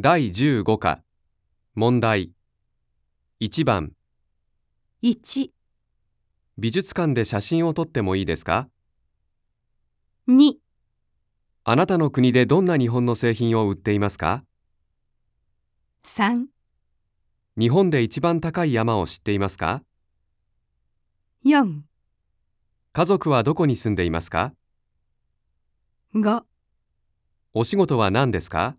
第15課。問題。1番。1、美術館で写真を撮ってもいいですか？2、あなたの国でどんな日本の製品を売っていますか？3、日本で一番高い山を知っていますか？4、家族はどこに住んでいますか？5お仕事は何ですか？